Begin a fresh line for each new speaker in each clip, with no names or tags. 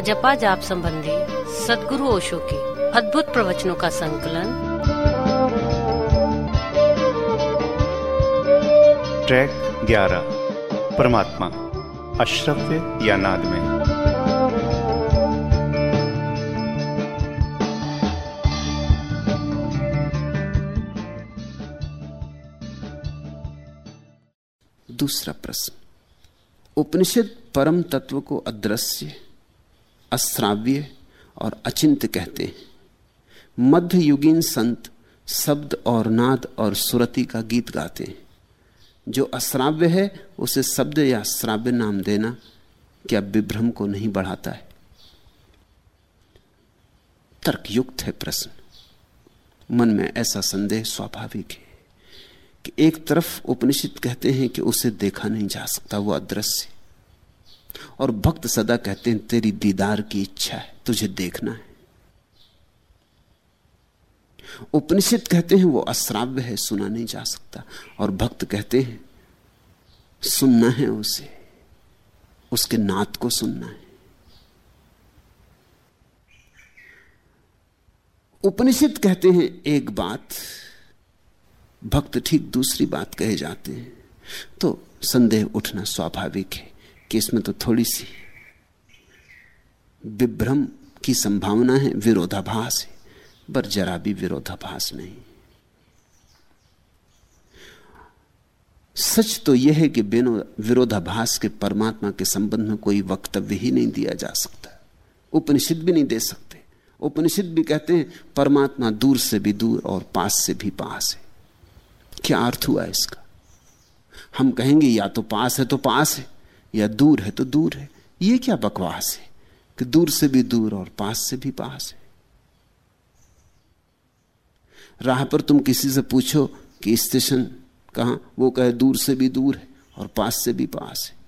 अजपा जाप संबंधी सदगुरु ओशो के अद्भुत प्रवचनों का संकलन।
ट्रैक 11 परमात्मा अश्रव्य या नाद में।
दूसरा प्रश्न। उपनिषद परम तत्व को अदृश्य अश्राव्य और अचिंत कहते हैं। मध्य युगीन संत शब्द और नाद और सुरति का गीत गाते हैं। जो अश्राव्य है, उसे शब्द या श्राव्य नाम देना क्या विभ्रम को नहीं बढ़ाता है? तर्कयुक्त है प्रश्न। मन में ऐसा संदेह स्वाभाविक है कि एक तरफ़ उपनिषद कहते हैं कि उसे देखा नहीं जा सकता, वो अदृश्य और भक्त सदा कहते हैं, तेरी दीदार की इच्छा है, तुझे देखना है। उपनिषद कहते हैं, वो अश्राव्य है, सुना नहीं जा सकता। और भक्त कहते हैं, सुनना है उसे, उसके नात को सुनना है। उपनिषद कहते हैं, एक बात, भक्त ठीक दूसरी बात कहे जाते हैं। तो संदेह उठना स्वाभाविक है। कि इसमें तो थोड़ी सी विभ्रम की संभावना है, विरोधाभास है, पर जरा भी विरोधाभास नहीं। सच तो यह है कि बिना विरोधाभास के परमात्मा के संबंध में कोई वक्तव्य ही नहीं दिया जा सकता। उपनिषद भी नहीं दे सकते। उपनिषद भी कहते हैं, परमात्मा दूर से भी दूर और पास से भी पास है। क्या अर्थ हुआ इसका? हम कहेंगे, या तो पास है तो पास है। या दूर है तो दूर है। ये क्या बकवास है कि दूर से भी दूर और पास से भी पास है? राह पर तुम किसी से पूछो कि स्टेशन कहाँ, वो कहे दूर से भी दूर है और पास से भी पास है।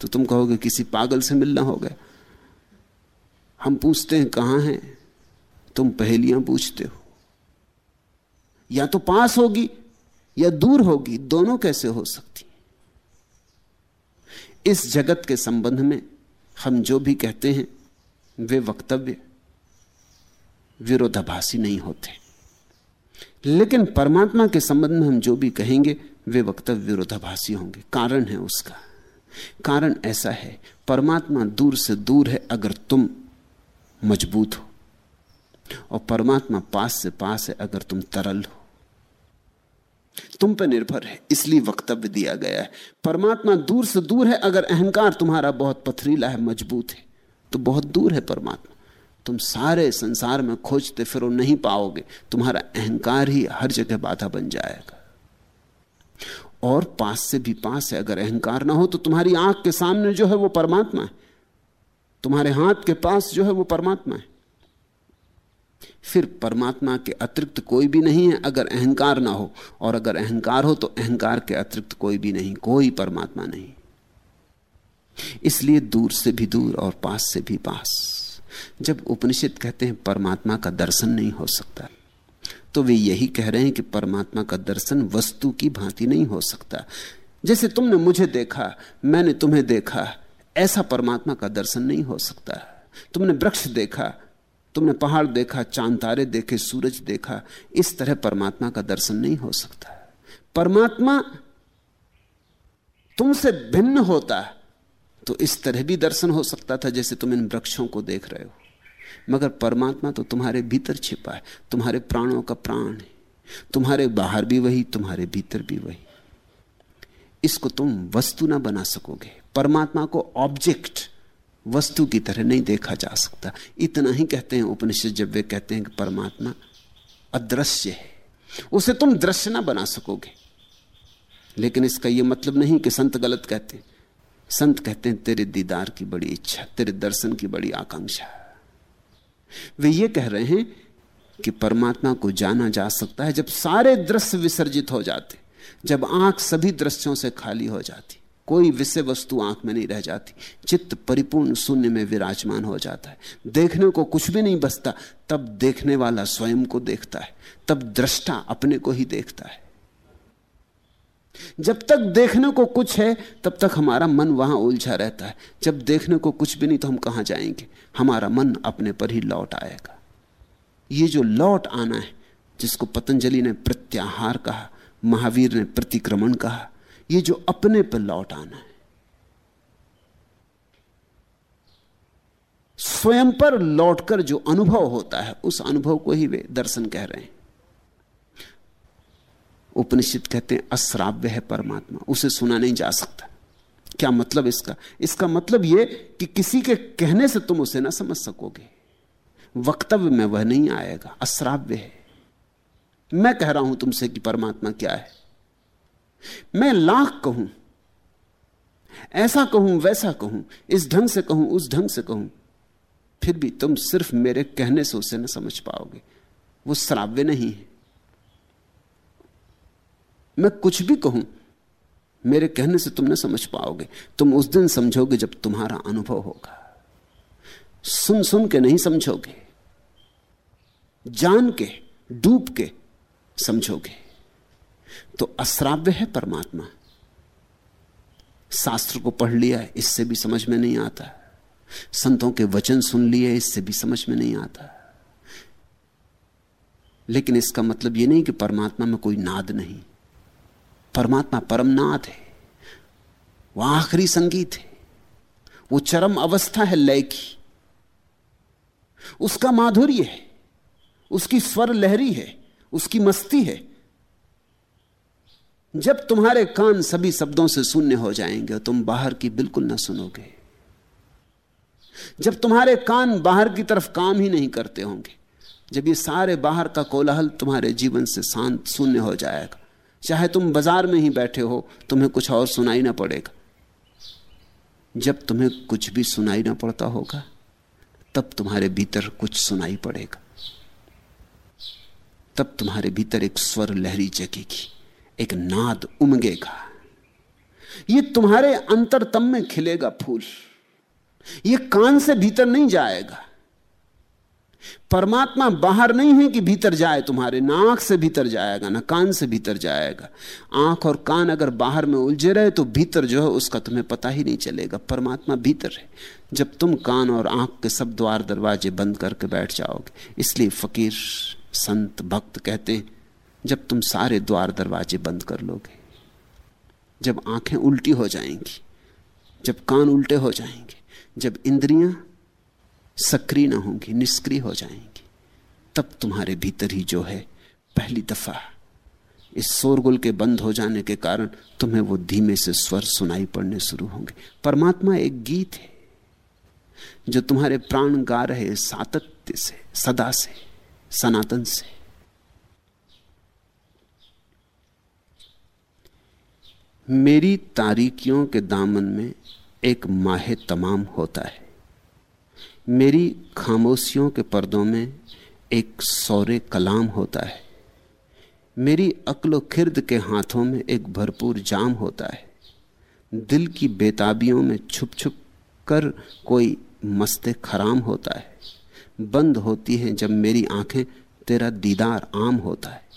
तो तुम कहोगे किसी पागल से मिलना हो गया हम पूछते हैं कहाँ है? तुम पहेलियाँ पूछते हो। या तो पास होगी या दूर होगी, दोनों कैसे हो सकती इस जगत के संबंध में हम जो भी कहते हैं, वे वक्तव्य विरोधाभासी नहीं होते। लेकिन परमात्मा के संबंध में हम जो भी कहेंगे, वे वक्तव्य विरोधाभासी होंगे। कारण है उसका। कारण ऐसा है, परमात्मा दूर से दूर है अगर तुम मज़बूत हो। और परमात्मा पास से पास है अगर तुम तरल हो। तुम पर निर्भर है, इसलिए वक्तव्य दिया गया है। परमात्मा दूर से दूर है, अगर अहंकार तुम्हारा बहुत पथरीला है, मज़बूत है तो बहुत दूर है परमात्मा। तुम सारे संसार में खोजते फिर, नहीं पाओगे, तुम्हारा अहंकार ही हर जगह बाधा बन जाएगा। और पास से भी पास है, अगर अहंकार ना हो तो तुम्हारी आँख के सामने जो है वो परमात्मा है। तुम्हारे हाथ के पास जो है वो परमात्मा है। फिर परमात्मा के अतिरिक्त कोई भी नहीं है अगर अहंकार ना हो। और अगर अहंकार हो तो अहंकार के अतिरिक्त कोई भी नहीं, कोई परमात्मा नहीं। इसलिए दूर से भी दूर और पास से भी पास। जब उपनिषद कहते हैं परमात्मा का दर्शन नहीं हो सकता तो वे यही कह रहे हैं कि परमात्मा का दर्शन वस्तु की भांति नहीं हो सकता। जैसे तुमने मुझे देखा, मैंने तुम्हें देखा, ऐसा परमात्मा का दर्शन नहीं हो सकता। तुमने वृक्ष देखा तुमने पहाड़ देखा, चाँद तारे देखे, सूरज देखा, इस तरह परमात्मा का दर्शन नहीं हो सकता। परमात्मा तुमसे भिन्न होता तो इस तरह भी दर्शन हो सकता था जैसे तुम इन वृक्षों को देख रहे हो। मगर परमात्मा तो तुम्हारे भीतर छिपा है, तुम्हारे प्राणों का प्राण है। तुम्हारे बाहर भी वही, तुम्हारे भीतर भी वही। इसको तुम वस्तु ना बना सकोगे। परमात्मा को ऑब्जेक्ट वस्तु की तरह नहीं देखा जा सकता। इतना ही कहते हैं उपनिषद जब वे कहते हैं कि परमात्मा अदृश्य है। उसे तुम दृश्य ना बना सकोगे। लेकिन इसका यह मतलब नहीं कि संत गलत कहते संत कहते हैं, तेरे दीदार की बड़ी इच्छा, तेरे दर्शन की बड़ी आकांक्षा। वे ये कह रहे हैं कि परमात्मा को जाना जा सकता है जब सारे दृश्य विसर्जित हो जाते। जब आँख सभी दृश्यों से खाली हो जाती। कोई विषय वस्तु आँख में नहीं रह जाती। चित्त परिपूर्ण शून्य में विराजमान हो जाता है। देखने को कुछ भी नहीं बचता तब देखने वाला स्वयं को देखता है। तब दृष्टा अपने को ही देखता है। जब तक देखने को कुछ है, तब तक हमारा मन वहाँ उलझा रहता है। जब देखने को कुछ भी नहीं तो हम कहाँ जाएँगे? हमारा मन अपने पर ही लौट आएगा। ये जो लौट आना है, जिसको पतंजलि ने प्रत्याहार कहा, महावीर ने प्रतिक्रमण कहा ये जो अपने पर लौट आना है। स्वयं पर लौटकर जो अनुभव होता है, उस अनुभव को ही वे दर्शन कह रहे हैं। उपनिषद कहते हैं, अश्राव्य है परमात्मा, उसे सुना नहीं जा सकता। क्या मतलब इसका? इसका मतलब यह कि किसी के कहने से तुम उसे ना समझ सकोगे। वक्तव्य में वह नहीं आएगा, अश्राव्य है। मैं कह रहा हूँ तुमसे कि परमात्मा क्या है? मैं लाख कहूँ, ऐसा कहूँ, वैसा कहूँ, इस ढंग से कहूँ, उस ढंग से कहूँ, फिर भी तुम सिर्फ़ मेरे कहने से उसे न समझ पाओगे। वो श्राव्य नहीं है। मैं कुछ भी कहूँ, मेरे कहने से तुम न समझ पाओगे। तुम उस दिन समझोगे जब तुम्हारा अनुभव होगा। सुन सुन के नहीं समझोगे। जान के, डूब के समझोगे। तो अश्राव्य है परमात्मा। शास्त्र को पढ़ लिया, इससे भी समझ में नहीं आता। संतों के वचन सुन लिए, इससे भी समझ में नहीं आता। लेकिन इसका मतलब यह नहीं कि परमात्मा में कोई नाद नहीं। परमात्मा परम नाद है। वह आखिरी संगीत है। वो चरम अवस्था है लय की उसका माधुर्य है। उसकी स्वर लहरी है। उसकी मस्ती है। जब तुम्हारे कान सभी शब्दों से शून्य हो जाएँगे, तुम बाहर की बिल्कुल ना सुनोगे। जब तुम्हारे कान बाहर की तरफ़ काम ही नहीं करते होंगे, जब ये सारे बाहर का कोलाहल तुम्हारे जीवन से शांत शून्य हो जाएगा, चाहे तुम बाज़ार में ही बैठे हो, तुम्हें कुछ और सुनाई ना पड़ेगा। जब तुम्हें कुछ भी सुनाई ना पड़ता होगा, तब तुम्हारे भीतर कुछ सुनाई पड़ेगा। तब तुम्हारे भीतर एक स्वर लहरी जगेगी। एक नाद उमगेगा। ये तुम्हारे अंतरतम में खिलेगा फूल। ये कान से भीतर नहीं जाएगा। परमात्मा बाहर नहीं है कि भीतर जाए तुम्हारे। ना आँख से भीतर जाएगा, ना कान से भीतर जाएगा। आँख और कान अगर बाहर में उलझे रहे तो भीतर जो है उसका तुम्हें पता ही नहीं चलेगा। परमात्मा भीतर है। जब तुम कान और आँख के सब द्वार दरवाजे बंद करके बैठ जाओगे, इसलिए फकीर, संत, भक्त कहते हैं जब तुम सारे द्वार दरवाजे बंद कर लोगे, जब आँखें उल्टी हो जाएँगी, जब कान उल्टे हो जाएँगे, जब इंद्रियाँ सक्रिय ना होंगी, निष्क्रिय हो जाएँगी, तब तुम्हारे भीतर ही जो है पहली दफ़ा, इस शोरगुल के बंद हो जाने के कारण तुम्हें वो धीमे से स्वर सुनाई पड़ने शुरू होंगे। परमात्मा एक गीत है, जो तुम्हारे प्राण गा रहे सातत्य से, सदा से, सनातन से। मेरी तारीकियों के दामन में एक माहे तमाम होता है। मेरी खामोशियों के पर्दों में एक सौरे कलाम होता है। मेरी अक्लो खिर्द के हाथों में एक भरपूर जाम होता है। दिल की बेताबियों में छुप छुप कर कोई मस्ते खराम होता है। बंद होती हैं जब मेरी आँखें तेरा दीदार आम होता है।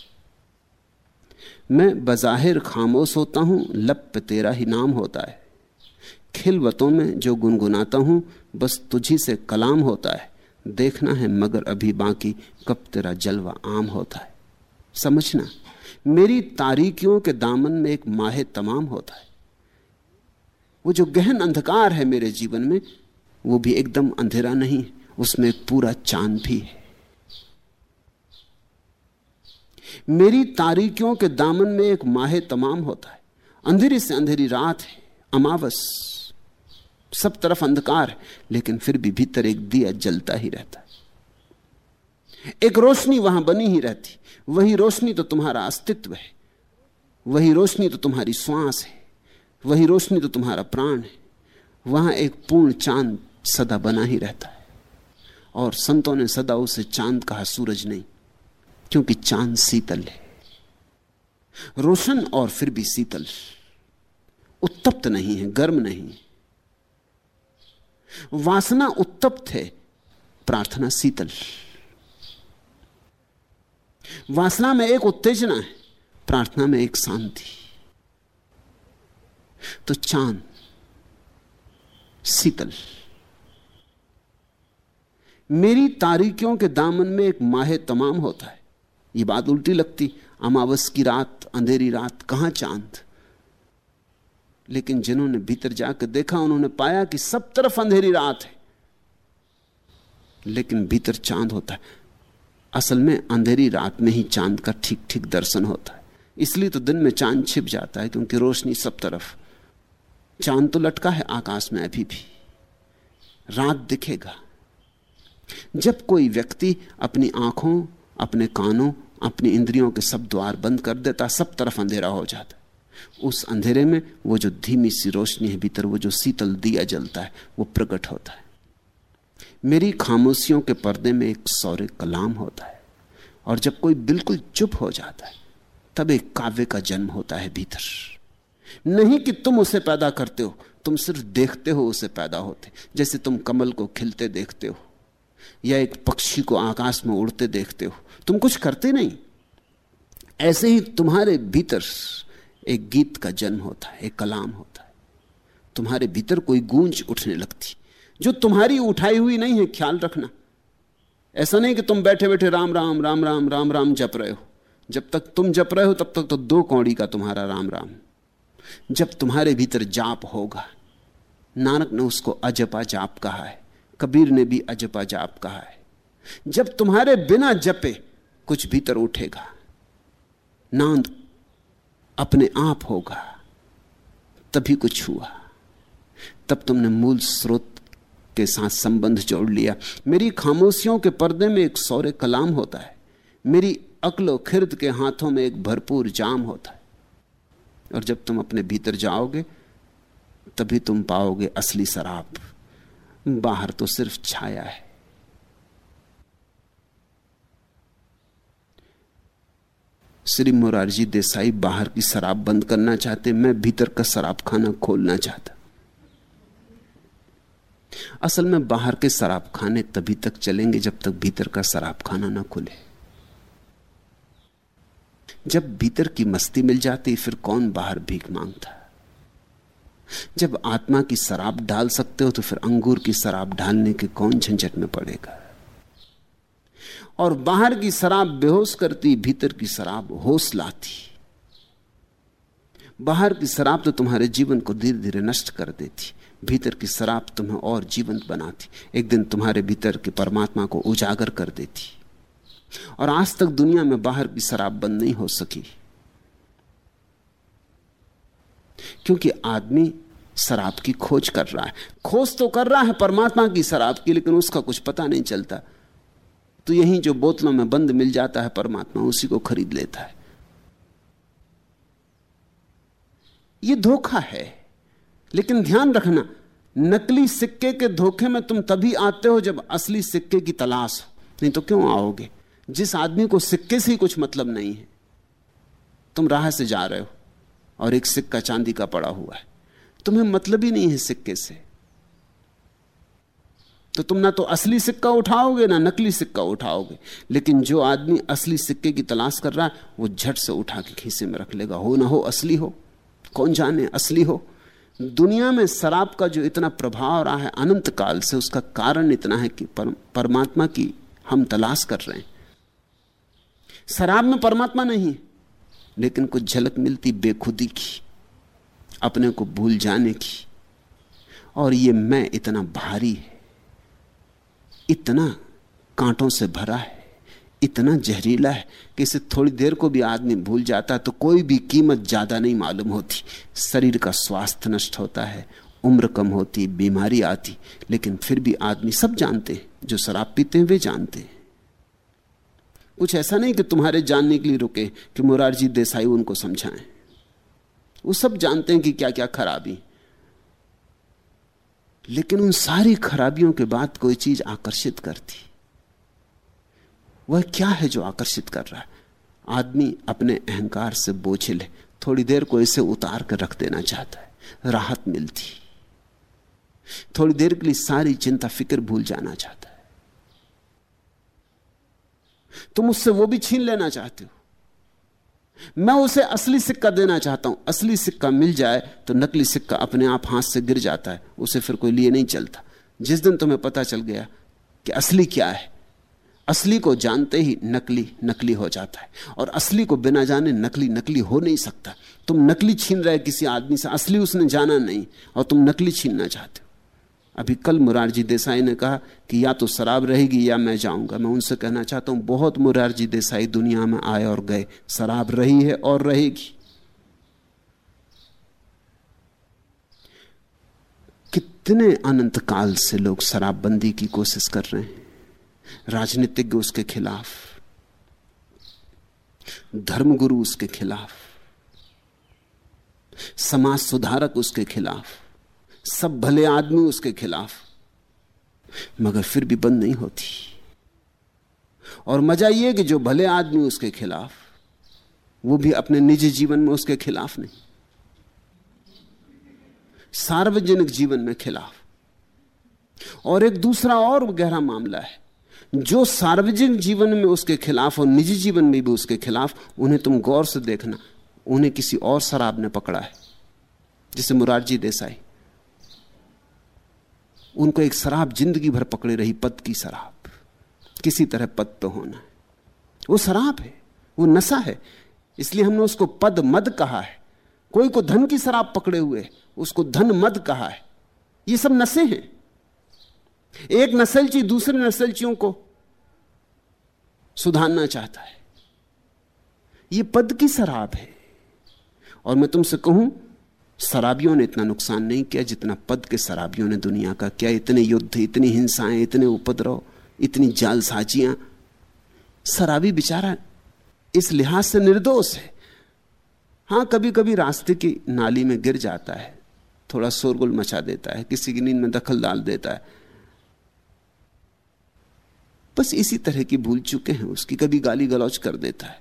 मैं बज़ाहिर खामोश होता हूँ, लप तेरा ही नाम होता है। खिलवतों में जो गुनगुनाता हूँ, बस तुझी से कलाम होता है। देखना है मगर अभी बाकी, कब तेरा जलवा आम होता है। समझना, मेरी तारीकियों के दामन में एक माहे तमाम होता है। वो जो गहन अंधकार है मेरे जीवन में, वो भी एकदम अंधेरा नहीं, उसमें पूरा चाँद भी है। मेरी तारीखियों के दामन में एक माहे तमाम होता है। अंधेरी से अंधेरी रात है, अमावस। सब तरफ़ अंधकार है, लेकिन फिर भी भीतर एक दिया जलता ही रहता है। एक रोशनी वहाँ बनी ही रहती। वही रोशनी तो तुम्हारा अस्तित्व है। वही रोशनी तो तुम्हारी श्वास है। वही रोशनी तो तुम्हारा प्राण है। वहाँ एक पूर्ण चाँद सदा बना ही रहता है। और संतों ने सदा उसे चाँद कहा, सूरज नहीं। क्योंकि चाँद शीतल है। रोशन और फिर भी शीतल। उत्तप्त नहीं है, गर्म नहीं। वासना उत्तप्त है, प्रार्थना शीतल। वासना में एक उत्तेजना है, प्रार्थना में एक शांति। तो चाँद शीतल। मेरी तारीखियों के दामन में एक माहे तमाम होता है। ये बात उल्टी लगती। अमावस की रात, अंधेरी रात, कहाँ चाँद? लेकिन जिन्होंने भीतर जाकर देखा, उन्होंने पाया कि सब तरफ़ अंधेरी रात है। लेकिन भीतर चाँद होता है। असल में अंधेरी रात में ही चाँद का ठीक ठीक दर्शन होता है। इसलिए तो दिन में चाँद छिप जाता है, क्योंकि रोशनी सब तरफ़। चाँद तो लटका है आकाश में अभी भी। रात दिखेगा। जब कोई व्यक्ति अपनी आँखों अपने कानों, अपनी इंद्रियों के सब द्वार बंद कर देता, सब तरफ़ अंधेरा हो जाता। उस अंधेरे में वो जो धीमी सी रोशनी है, भीतर वो जो शीतल दिया जलता है, वो प्रकट होता है। मेरी खामोशियों के पर्दे में एक सौर्य कलाम होता है, और जब कोई बिल्कुल चुप हो जाता है, तब एक काव्य का जन्म होता है भीतर। नहीं कि तुम उसे पैदा करते हो, तुम सिर्फ़ देखते हो उसे पैदा होते, जैसे तुम कमल को खिलते देखते हो। या एक पक्षी को आकाश में उड़ते देखते हो। तुम कुछ करते नहीं। ऐसे ही तुम्हारे भीतर एक गीत का जन्म होता है, एक कलाम होता है। तुम्हारे भीतर कोई गूंज उठने लगती। जो तुम्हारी उठाई हुई नहीं है, ख्याल रखना। ऐसा नहीं कि तुम बैठे बैठे राम राम राम राम राम राम जप रहे हो। जब तक तुम जप रहे हो, तब तक तो दो कौड़ी का तुम्हारा राम राम। जब तुम्हारे भीतर जाप होगा, नानक ने उसको अजपा जाप कहा है। कबीर ने भी अजपा जाप कहा है, जब तुम्हारे बिना जपे कुछ भीतर उठेगा, नांद अपने आप होगा, तभी कुछ हुआ। तब तुमने मूल स्रोत के साथ संबंध जोड़ लिया। मेरी खामोशियों के पर्दे में एक सौर्य कलाम होता है, मेरी अकलो खिर्द के हाथों में एक भरपूर जाम होता है। और जब तुम अपने भीतर जाओगे, तभी तुम पाओगे असली शराब। बाहर तो सिर्फ़ छाया है। श्री मुरारजी देसाई बाहर की शराब बंद करना चाहते, मैं भीतर का शराब खाना खोलना चाहता। असल में बाहर के शराब खाने तभी तक चलेंगे जब तक भीतर का शराब खाना ना खुले। जब भीतर की मस्ती मिल जाती, फिर कौन बाहर भीख माँगता? जब आत्मा की शराब डाल सकते हो तो फिर अंगूर की शराब डालने के कौन झंझट में पड़ेगा? और बाहर की शराब बेहोश करती, भीतर की शराब होश लाती। बाहर की शराब तो तुम्हारे जीवन को धीरे धीरे नष्ट कर देती। भीतर की शराब तुम्हें और जीवंत बनाती। एक दिन तुम्हारे भीतर के परमात्मा को उजागर कर देती। और आज तक दुनिया में बाहर की शराब बंद नहीं हो सकी। क्योंकि आदमी शराब की खोज कर रहा है। खोज तो कर रहा है परमात्मा की शराब की, लेकिन उसका कुछ पता नहीं चलता। तो यही जो बोतलों में बंद मिल जाता है परमात्मा, उसी को खरीद लेता है। यह धोखा है। लेकिन ध्यान रखना, नकली सिक्के के धोखे में तुम तभी आते हो जब असली सिक्के की तलाश हो। नहीं तो क्यों आओगे? जिस आदमी को सिक्के से ही कुछ मतलब नहीं है। तुम राह से जा रहे हो। और एक सिक्का चांदी का पड़ा हुआ है। तुम्हें मतलब ही नहीं है सिक्के से। तो तुम ना तो असली सिक्का उठाओगे ना नकली सिक्का उठाओगे। लेकिन जो आदमी असली सिक्के की तलाश कर रहा है वो झट से उठा के खीसे में रख लेगा। हो ना हो असली हो। कौन जाने असली हो। दुनिया में शराब का जो इतना प्रभाव रहा है अनंत काल से उसका कारण इतना है कि पर, परमात्मा की हम तलाश कर रहे हैं। शराब में परमात्मा नहीं लेकिन कुछ झलक मिलती बेखुदी की, अपने को भूल जाने की। और ये मैं इतना भारी है, इतना कांटों से भरा है, इतना जहरीला है कि इसे थोड़ी देर को भी आदमी भूल जाता है तो कोई भी कीमत ज़्यादा नहीं मालूम होती। शरीर का स्वास्थ्य नष्ट होता है, उम्र कम होती, बीमारी आती, लेकिन फिर भी आदमी सब जानते हैं, जो शराब पीते हैं वे जानते हैं। कुछ ऐसा नहीं कि तुम्हारे जानने के लिए रुके कि मुरारजी देसाई उनको समझाएँ। वो सब जानते हैं कि क्या क्या खराबी। लेकिन उन सारी खराबियों के बाद कोई चीज़ आकर्षित करती। वह क्या है जो आकर्षित कर रहा है? आदमी अपने अहंकार से बोझिल है थोड़ी देर को इसे उतार कर रख देना चाहता है। राहत मिलती। थोड़ी देर के लिए सारी चिंता, फ़िक्र भूल जाना चाहता है तुम उससे वो भी छीन लेना चाहते हो। मैं उसे असली सिक्का देना चाहता हूँ। असली सिक्का मिल जाए तो नकली सिक्का अपने आप हाथ से गिर जाता है। उसे फिर कोई लिए नहीं चलता। जिस दिन तुम्हें पता चल गया कि असली क्या है, असली को जानते ही नकली नकली हो जाता है। और असली को बिना जाने नकली नकली हो नहीं सकता। तुम नकली छीन रहे किसी आदमी से, असली उसने जाना नहीं। और तुम नकली छीनना चाहते हो। अभी कल मुरारजी देसाई ने कहा कि या तो शराब रहेगी या मैं जाऊँगा। मैं उनसे कहना चाहता हूँ, बहुत मुरारजी देसाई दुनिया में आए और गए। शराब रही है और रहेगी। कितने अनंत काल से लोग शराबबंदी की कोशिश कर रहे हैं। राजनीतिज्ञ उसके खिलाफ, धर्मगुरु उसके खिलाफ, समाज सुधारक उसके खिलाफ। सब भले आदमी उसके खिलाफ, मगर फिर भी बंद नहीं होती। और मज़ा यह कि जो भले आदमी उसके खिलाफ, वो भी अपने निजी जीवन में उसके खिलाफ नहीं। सार्वजनिक जीवन में खिलाफ। और एक दूसरा और गहरा मामला है, जो सार्वजनिक जीवन में उसके खिलाफ और निजी जीवन में भी उसके खिलाफ, उन्हें तुम गौर से देखना, उन्हें किसी और शराब ने पकड़ा है, जैसे मुरारजी देसाई। उनको एक शराब ज़िंदगी भर पकड़े रही, पद की शराब। किसी तरह पद तो होना वो शराब है, वो नशा है। इसलिए हमने उसको पद मद कहा है। कोई को धन की शराब पकड़े हुए उसको धन मद कहा है। ये सब नशे हैं। एक नसलची दूसरे नसलचियों को सुधारना चाहता है। ये पद की शराब है। और मैं तुमसे कहूँ शराबियों ने इतना नुकसान नहीं किया जितना पद के शराबियों ने दुनिया का किया। इतने युद्ध, इतनी हिंसाएँ, इतने उपद्रव, इतनी जालसाजियाँ। शराबी बेचारा इस लिहाज से निर्दोष है। हाँ कभी कभी रास्ते की नाली में गिर जाता है, थोड़ा शोरगुल मचा देता है, किसी की नींद में दखल डाल देता है। बस इसी तरह की भूल चुके हैं उसकी, कभी गाली गलौज कर देता है,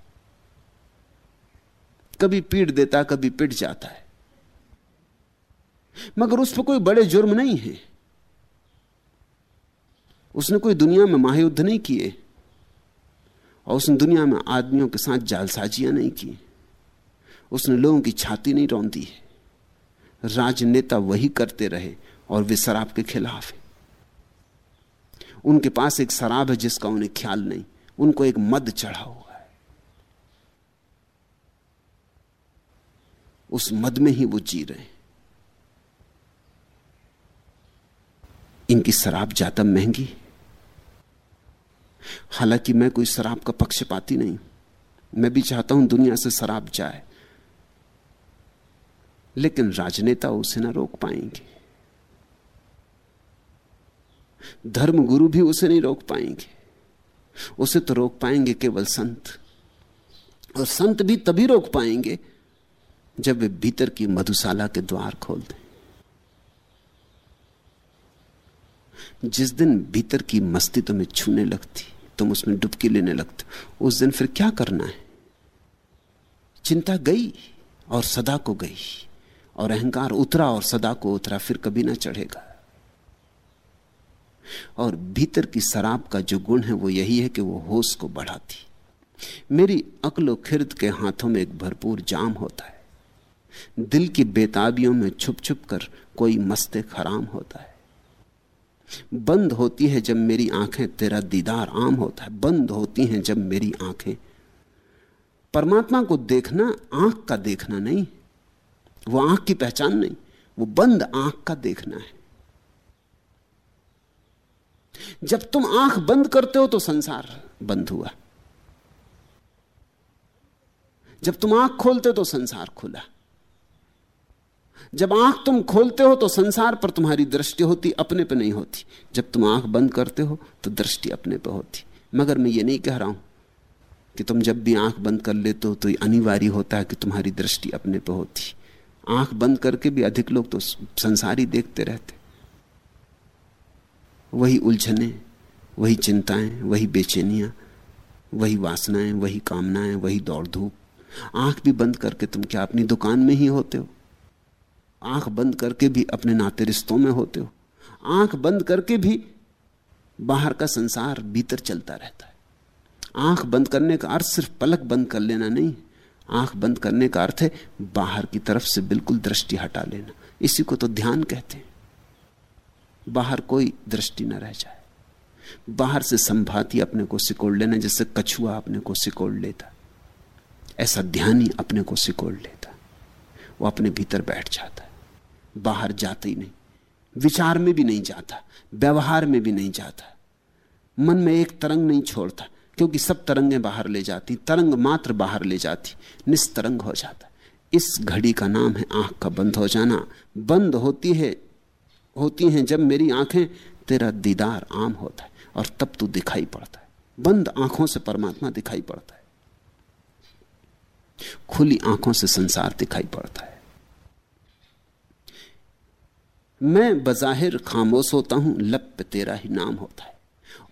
कभी पीट देता, कभी पिट जाता है। मगर उस पर कोई बड़े जुर्म नहीं है। उसने कोई दुनिया में महायुद्ध नहीं किए और उसने दुनिया में आदमियों के साथ जालसाजियाँ नहीं की। उसने लोगों की छाती नहीं रौंदी है। राजनेता वही करते रहे और वे शराब के खिलाफ है। उनके पास एक शराब है जिसका उन्हें ख्याल नहीं। उनको एक मद चढ़ा हुआ है। उस मद में ही वो जी रहे हैं। इनकी शराब ज़्यादा महँगी हालाँकि मैं कोई शराब का पक्षपाती नहीं मैं भी चाहता हूँ दुनिया से शराब जाए। लेकिन राजनेता उसे ना रोक पाएँगे। धर्म गुरु भी उसे नहीं रोक पाएँगे। उसे तो रोक पाएँगे केवल संत। और संत भी तभी रोक पाएँगे जब वे भीतर की मधुशाला के द्वार खोल दें। जिस दिन भीतर की मस्ती तुम्हें छूने लगती, तुम उसमें डुबकी लेने लगते, उस दिन फिर क्या करना है? चिंता गई और सदा को गई, और अहंकार उतरा और सदा को उतरा, फिर कभी ना चढ़ेगा। और भीतर की शराब का जो गुण है, वो यही है कि वो होश को बढ़ाती। मेरी अकलो खिर्द के हाथों में एक भरपूर जाम होता है। दिल की बेताबियों में छुप छुप कर कोई मस्ते खराम होता है। बंद होती है जब मेरी आँखें तेरा दीदार आम होता है। बंद होती हैं जब मेरी आँखें। परमात्मा को देखना, आँख का देखना नहीं। वो आँख की पहचान नहीं, वो बंद आँख का देखना है। जब तुम आँख बंद करते हो तो संसार बंद हुआ। जब तुम आँख खोलते हो तो संसार खुला। जब आँख तुम खोलते हो तो संसार पर तुम्हारी दृष्टि होती, अपने पे नहीं होती। जब तुम आँख बंद करते हो तो दृष्टि अपने पे होती। मगर मैं ये नहीं कह रहा हूँ कि तुम जब भी आँख बंद कर लेते हो तो अनिवार्य होता है कि तुम्हारी दृष्टि अपने पे होती। आँख बंद करके भी अधिक लोग तो संसार ही देखते रहते। वही उलझने, वही चिंताएँ, वही बेचैनियाँ, वही वासनाएँ, वही कामनाएँ, वही दौड़ धूप। आँख भी बंद करके तुम क्या अपनी दुकान में ही होते हो? आँख बंद करके भी अपने नाते रिश्तों में होते हो। आँख बंद करके भी बाहर का संसार भीतर चलता रहता है। आँख बंद करने का अर्थ सिर्फ़ पलक बंद कर लेना नहीं, आँख बंद करने का अर्थ है बाहर की तरफ़ से बिल्कुल दृष्टि हटा लेना। इसी को तो ध्यान कहते हैं। बाहर कोई दृष्टि न रह जाए। बाहर से संभाती अपने को सिकोड़ लेना, जैसे कछुआ अपने को सिकोड़ लेता। ऐसा ध्यान ही अपने को सिकोड़ लेता। वो अपने भीतर बैठ जाता। बाहर जाता ही नहीं। विचार में भी नहीं जाता, व्यवहार में भी नहीं जाता। मन में एक तरंग नहीं छोड़ता, क्योंकि सब तरंगें बाहर ले जाती, तरंग मात्र बाहर ले जाती, निस्तरंग हो जाता। इस घड़ी का नाम है आँख का बंद हो जाना। बंद होती है, होती हैं जब मेरी आँखें, तेरा दीदार आम होता है और तब तू दिखाई पड़ता है। बंद आँखों से परमात्मा दिखाई पड़ता है। खुली आँखों से संसार दिखाई पड़ता है। मैं बजाहिर खामोश होता हूँ लब पे तेरा ही नाम होता है।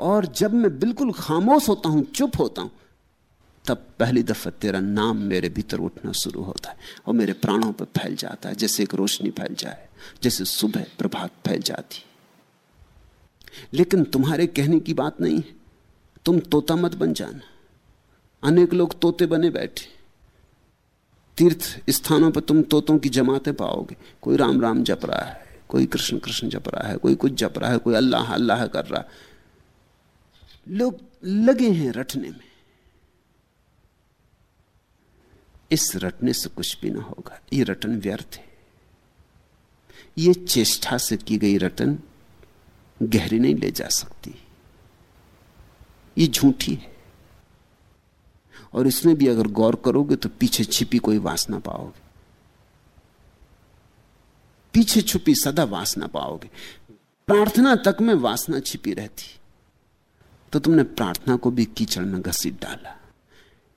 और जब मैं बिल्कुल खामोश होता हूँ, चुप होता हूँ, तब पहली दफ़ा तेरा नाम मेरे भीतर उठना शुरू होता है और मेरे प्राणों पर फैल जाता है। जैसे एक रोशनी फैल जाए, जैसे सुबह प्रभात फैल जाती लेकिन तुम्हारे कहने की बात नहीं है। तुम तोता मत बन जाना। अनेक लोग तोते बने बैठे। तीर्थ स्थानों पर तुम तोतों की जमातें पाओगे। कोई राम राम जप रहा है। कोई कृष्ण कृष्ण जप रहा है, कोई कुछ जप रहा है, कोई अल्लाह अल्लाह कर रहा लोग लगे हैं रटने में। इस रटने से कुछ भी ना होगा। ये रटन व्यर्थ है। ये चेष्टा से की गई रटन गहरी नहीं ले जा सकती। ये झूठी है। और इसमें भी अगर गौर करोगे तो पीछे छिपी कोई वासना पाओगे। पीछे छुपी सदा वासना पाओगे। प्रार्थना तक में वासना छिपी रहती। तो तुमने प्रार्थना को भी कीचड़ में घसीट डाला।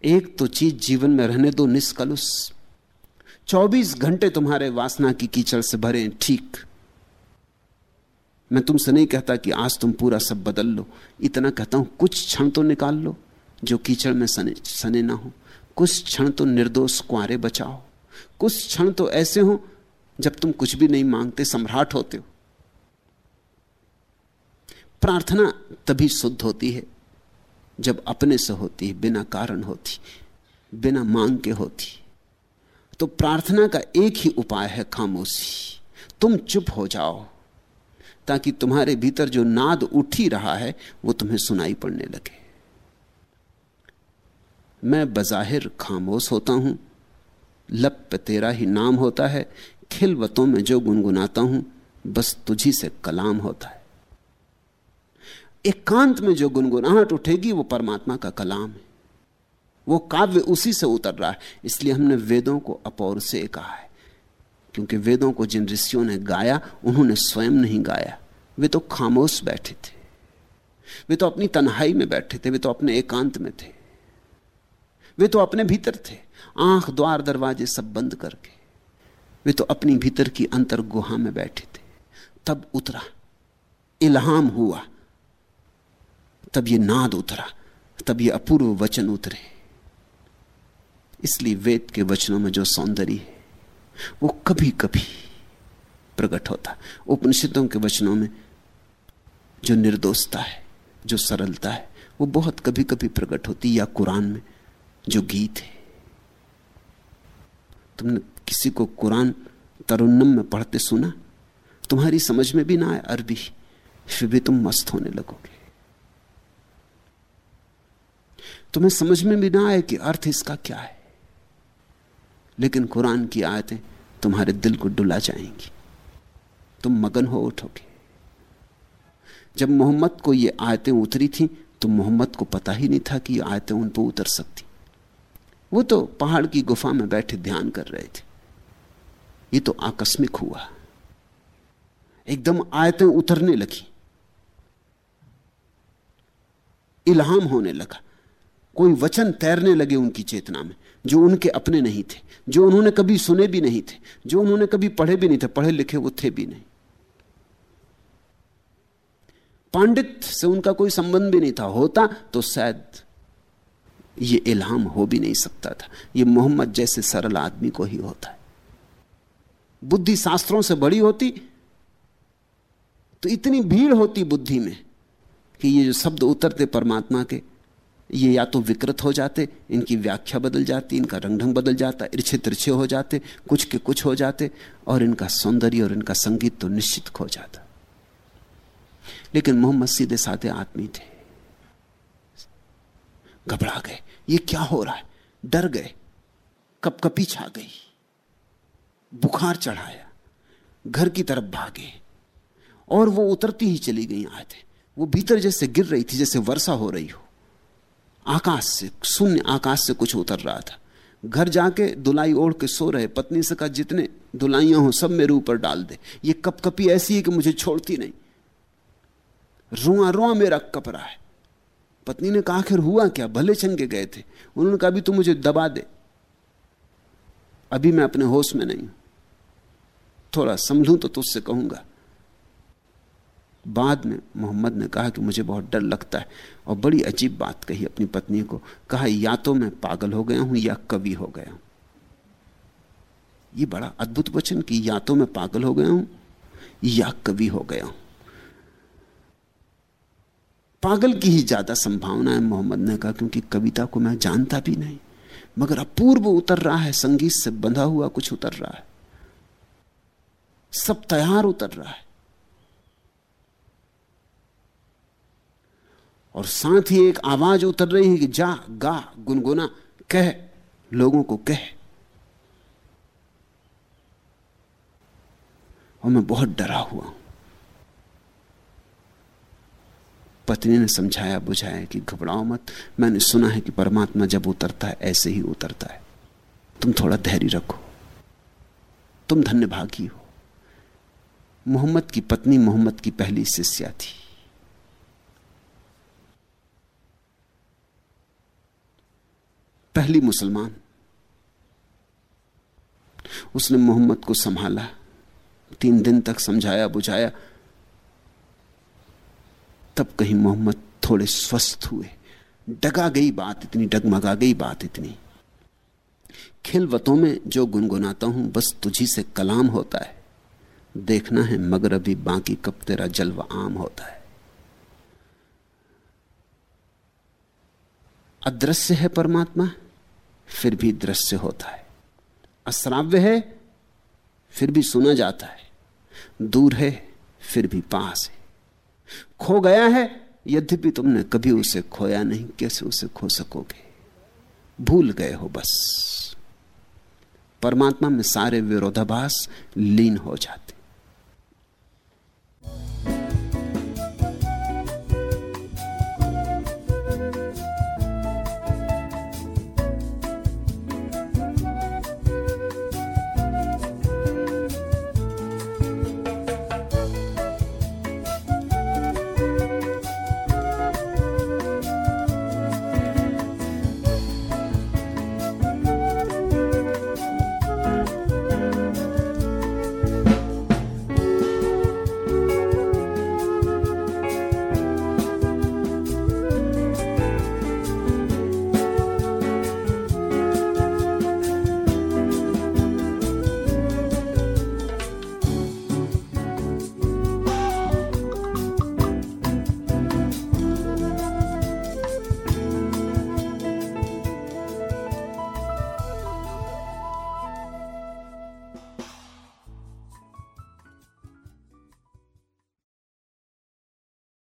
एक तो चीज़ जीवन में रहने दो निष्कलुष। 24 घंटे तुम्हारे वासना की कीचड़ से भरे ठीक। मैं तुमसे नहीं कहता कि आज तुम पूरा सब बदल लो। इतना कहता हूँ, कुछ क्षण तो निकाल लो, जो कीचड़ में सने सने ना हो। कुछ क्षण तो निर्दोष कुआरे बचाओ। कुछ क्षण तो ऐसे हो जब तुम कुछ भी नहीं मांगते, सम्राट होते हो। प्रार्थना तभी शुद्ध होती है, जब अपने से होती है, बिना कारण होती, बिना मांग के होती। तो प्रार्थना का एक ही उपाय है खामोशी। तुम चुप हो जाओ, ताकि तुम्हारे भीतर जो नाद उठ ही रहा है, वो तुम्हें सुनाई पड़ने लगे। मैं बजाहिर खामोश होता हूँ लब पे तेरा ही नाम होता है खिलवतों में जो गुनगुनाता हूँ, बस तुझी से कलाम होता है। एकांत एक में जो गुनगुनाहट उठेगी, वो परमात्मा का कलाम है। वो काव्य उसी से उतर रहा है। इसलिए हमने वेदों को अपौर से कहा है। क्योंकि वेदों को जिन ऋषियों ने गाया, उन्होंने स्वयं नहीं गाया। वे तो खामोश बैठे थे। वे तो अपनी तन्हाई में बैठे थे। वे तो अपने एकांत में थे। वे तो अपने भीतर थे। आँख, द्वार, दरवाजे सब बंद करके। वे तो अपनी भीतर की अंतर गुहा में बैठे थे। तब उतरा। इल्हाम हुआ। तब ये नाद उतरा। तब ये अपूर्व वचन उतरे। इसलिए वेद के वचनों में जो सौंदर्य है, वो कभी कभी प्रकट होता। उपनिषदों के वचनों में जो निर्दोषता है, जो सरलता है, वो बहुत कभी कभी प्रकट होती, या कुरान में जो गीत है। तुमने किसी को कुरान तरुन्नम में पढ़ते सुना? तुम्हारी समझ में भी ना आए अरबी। फिर भी तुम मस्त होने लगोगे। तुम्हें समझ में भी ना आए कि अर्थ इसका क्या है। लेकिन कुरान की आयतें तुम्हारे दिल को डुला जाएँगी। तुम मगन हो उठोगे। जब मोहम्मद को ये आयतें उतरी थी तो मोहम्मद को पता ही नहीं था कि ये आयतें उन पर उतर सकती। वो तो पहाड़ की गुफा में बैठे ध्यान कर रहे थे। ये तो आकस्मिक हुआ। एकदम आयतें उतरने लगी। इल्हाम होने लगा। कोई वचन तैरने लगे उनकी चेतना में, जो उनके अपने नहीं थे, जो उन्होंने कभी सुने भी नहीं थे, जो उन्होंने कभी पढ़े भी नहीं थे, पढ़े लिखे वो थे भी नहीं। पांडित से उनका कोई संबंध भी नहीं था। होता तो शायद ये इल्हाम हो भी नहीं सकता था। ये मोहम्मद जैसे सरल आदमी को ही होता है। बुद्धि शास्त्रों से बड़ी होती तो इतनी भीड़ होती बुद्धि में कि ये जो शब्द उतरते परमात्मा के, ये या तो विकृत हो जाते, इनकी व्याख्या बदल जाती, इनका रंग ढंग बदल जाता इर्छे तिरछे हो जाते, कुछ के कुछ हो जाते, और इनका सौंदर्य और इनका संगीत तो निश्चित खो जाता। लेकिन मोहम्मद सीधे साधे आदमी थे। घबरा गए। ये क्या हो रहा है? डर गए। कपकपी छा गई। बुखार चढ़ाया। घर की तरफ़ भागे। और वो उतरती ही चली गई थे वो भीतर जैसे गिर रही थी, जैसे वर्षा हो रही हो। आकाश से, शून्य आकाश से कुछ उतर रहा था। घर जाके दुलाई ओढ़ के सो रहे। पत्नी से कहा, जितने दुलाइयाँ हो, सब मेरे ऊपर डाल दे। ये कपकपी ऐसी है कि मुझे छोड़ती नहीं। रुआ रुआ मेरा कप रहा है। पत्नी ने कहा, आखिर हुआ क्या? भले चंगे गए थे। उन्होंने कहा, अभी तू मुझे दबा दे। अभी मैं अपने होश में नहीं हूँ। थोड़ा समझूं तो तुझसे कहूँगा। बाद में मोहम्मद ने कहा कि मुझे बहुत डर लगता है और बड़ी अजीब बात कही अपनी पत्नी को। कहा, या तो मैं पागल हो गया हूँ या कवि हो गया हूँ। ये बड़ा अद्भुत वचन कि या तो मैं पागल हो गया हूँ या कवि हो गया हूँ। पागल की ही ज़्यादा संभावना है, मोहम्मद ने कहा, क्योंकि कविता को मैं जानता भी नहीं। मगर अपूर्व उतर रहा है, संगीत से बंधा हुआ कुछ उतर रहा है। सब तैयार उतर रहा है। और साथ ही एक आवाज़ उतर रही है कि जा, गा, गुनगुना, कह, लोगों को कह। और मैं बहुत डरा हुआ हूँ। पत्नी ने समझाया, बुझाया कि घबराओ मत। मैंने सुना है कि परमात्मा जब उतरता है, ऐसे ही उतरता है। तुम थोड़ा धैर्य रखो। तुम धन्य भागी हो। मोहम्मद की पत्नी मोहम्मद की पहली शिष्या थी। पहली मुसलमान। उसने मोहम्मद को संभाला। तीन दिन तक समझाया, बुझाया। तब कहीं मोहम्मद थोड़े स्वस्थ हुए। डगा गई बात इतनी, डगमगा गई बात इतनी। खिलवतों में जो गुनगुनाता हूँ, बस तुझी से कलाम होता है। देखना है मगर अभी बाकी कब तेरा जलवा आम होता है। अदृश्य है परमात्मा, फिर भी दृश्य होता है। अश्राव्य है, फिर भी सुना जाता है। दूर है, फिर भी पास है। खो गया है, यद्यपि तुमने कभी उसे खोया नहीं, कैसे उसे खो सकोगे? भूल गए हो बस। परमात्मा में सारे विरोधाभास लीन हो जाते।